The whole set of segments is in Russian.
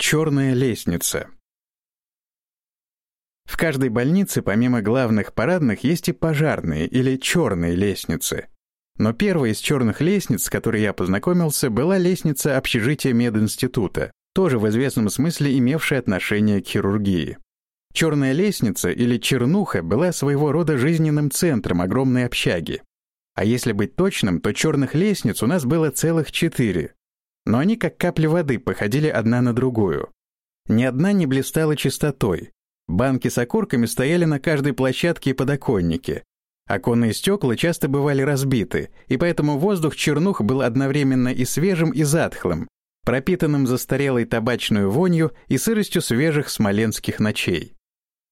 Черная лестница. В каждой больнице, помимо главных парадных, есть и пожарные или черные лестницы. Но первая из черных лестниц, с которой я познакомился, была лестница общежития мединститута, тоже в известном смысле имевшая отношение к хирургии. Черная лестница или чернуха была своего рода жизненным центром огромной общаги. А если быть точным, то черных лестниц у нас было целых четыре, но они как капли воды походили одна на другую. Ни одна не блистала чистотой. Банки с окурками стояли на каждой площадке и подоконнике. Оконные стекла часто бывали разбиты, и поэтому воздух чернух был одновременно и свежим, и затхлым, пропитанным застарелой табачной вонью и сыростью свежих смоленских ночей.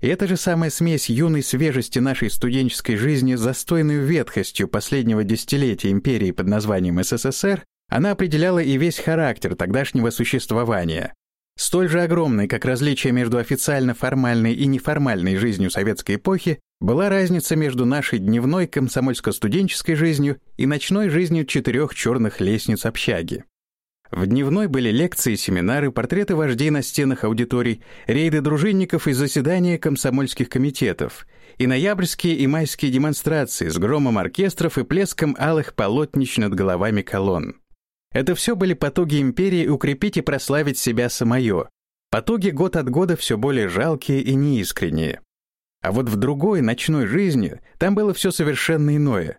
И эта же самая смесь юной свежести нашей студенческой жизни с застойной ветхостью последнего десятилетия империи под названием СССР она определяла и весь характер тогдашнего существования. Столь же огромной, как различие между официально формальной и неформальной жизнью советской эпохи, была разница между нашей дневной комсомольско-студенческой жизнью и ночной жизнью четырех черных лестниц общаги. В дневной были лекции, семинары, портреты вождей на стенах аудиторий, рейды дружинников и заседания комсомольских комитетов, и ноябрьские и майские демонстрации с громом оркестров и плеском алых полотнищ над головами колонн. Это все были потуги империи укрепить и прославить себя самое. Потуги год от года все более жалкие и неискренние. А вот в другой, ночной жизни, там было все совершенно иное.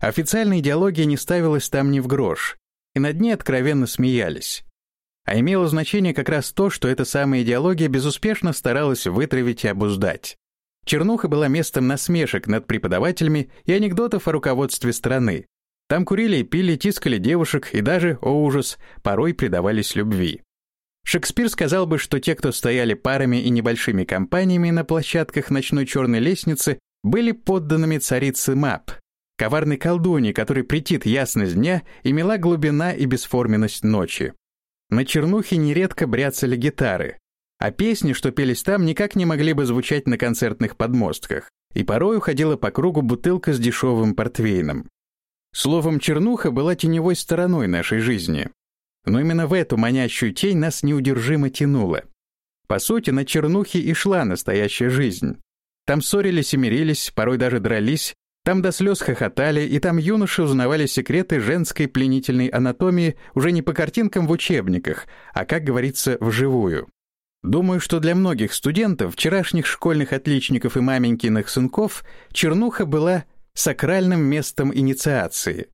Официальная идеология не ставилась там ни в грош, и над ней откровенно смеялись. А имело значение как раз то, что эта самая идеология безуспешно старалась вытравить и обуздать. Чернуха была местом насмешек над преподавателями и анекдотов о руководстве страны, там курили пили, тискали девушек и даже, о ужас, порой предавались любви. Шекспир сказал бы, что те, кто стояли парами и небольшими компаниями на площадках ночной черной лестницы, были подданными царицы Мап, коварной колдуни, которой претит ясность дня и мила глубина и бесформенность ночи. На чернухе нередко бряцали гитары, а песни, что пелись там, никак не могли бы звучать на концертных подмостках, и порой уходила по кругу бутылка с дешевым портвейном. Словом, чернуха была теневой стороной нашей жизни. Но именно в эту манящую тень нас неудержимо тянуло. По сути, на чернухе и шла настоящая жизнь. Там ссорились и мирились, порой даже дрались, там до слез хохотали, и там юноши узнавали секреты женской пленительной анатомии уже не по картинкам в учебниках, а, как говорится, вживую. Думаю, что для многих студентов, вчерашних школьных отличников и маменькиных сынков, чернуха была сакральным местом инициации.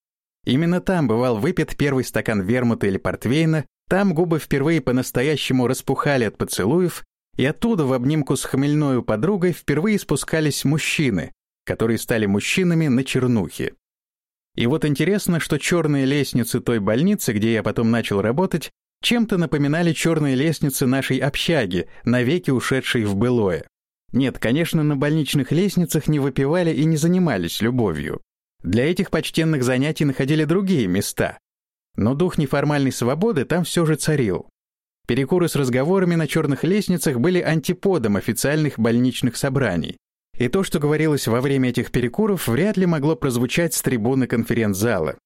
Именно там бывал выпит первый стакан вермута или портвейна, там губы впервые по-настоящему распухали от поцелуев, и оттуда в обнимку с хмельною подругой впервые спускались мужчины, которые стали мужчинами на чернухе. И вот интересно, что черные лестницы той больницы, где я потом начал работать, чем-то напоминали черные лестницы нашей общаги, навеки ушедшей в былое. Нет, конечно, на больничных лестницах не выпивали и не занимались любовью. Для этих почтенных занятий находили другие места. Но дух неформальной свободы там все же царил. Перекуры с разговорами на черных лестницах были антиподом официальных больничных собраний. И то, что говорилось во время этих перекуров, вряд ли могло прозвучать с трибуны конференц-зала.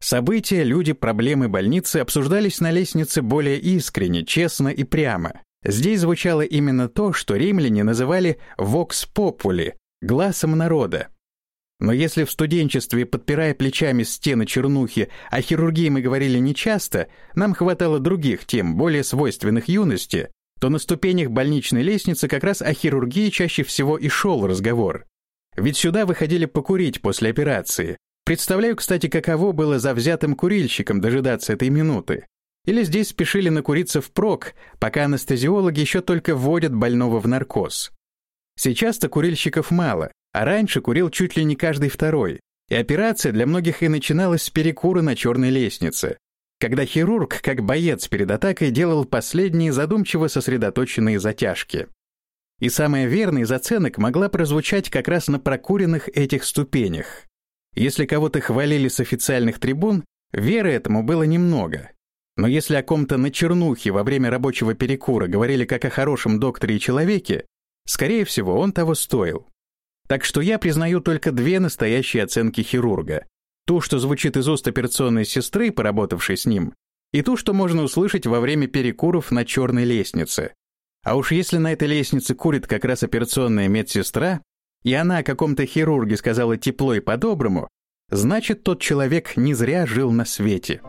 События, люди, проблемы больницы обсуждались на лестнице более искренне, честно и прямо. Здесь звучало именно то, что римляне называли «vox populi» — «глазом народа». Но если в студенчестве, подпирая плечами стены чернухи, о хирургии мы говорили нечасто, нам хватало других тем, более свойственных юности, то на ступенях больничной лестницы как раз о хирургии чаще всего и шел разговор. Ведь сюда выходили покурить после операции. Представляю, кстати, каково было завзятым курильщиком дожидаться этой минуты. Или здесь спешили накуриться впрок, пока анестезиологи еще только вводят больного в наркоз. Сейчас-то курильщиков мало, а раньше курил чуть ли не каждый второй. И операция для многих и начиналась с перекура на черной лестнице, когда хирург, как боец перед атакой, делал последние задумчиво сосредоточенные затяжки. И самая верная из оценок могла прозвучать как раз на прокуренных этих ступенях. Если кого-то хвалили с официальных трибун, веры этому было немного. Но если о ком-то на чернухе во время рабочего перекура говорили как о хорошем докторе и человеке, скорее всего, он того стоил. Так что я признаю только две настоящие оценки хирурга. Ту, что звучит из уст операционной сестры, поработавшей с ним, и ту, что можно услышать во время перекуров на черной лестнице. А уж если на этой лестнице курит как раз операционная медсестра, и она о каком-то хирурге сказала тепло и по-доброму, значит, тот человек не зря жил на свете.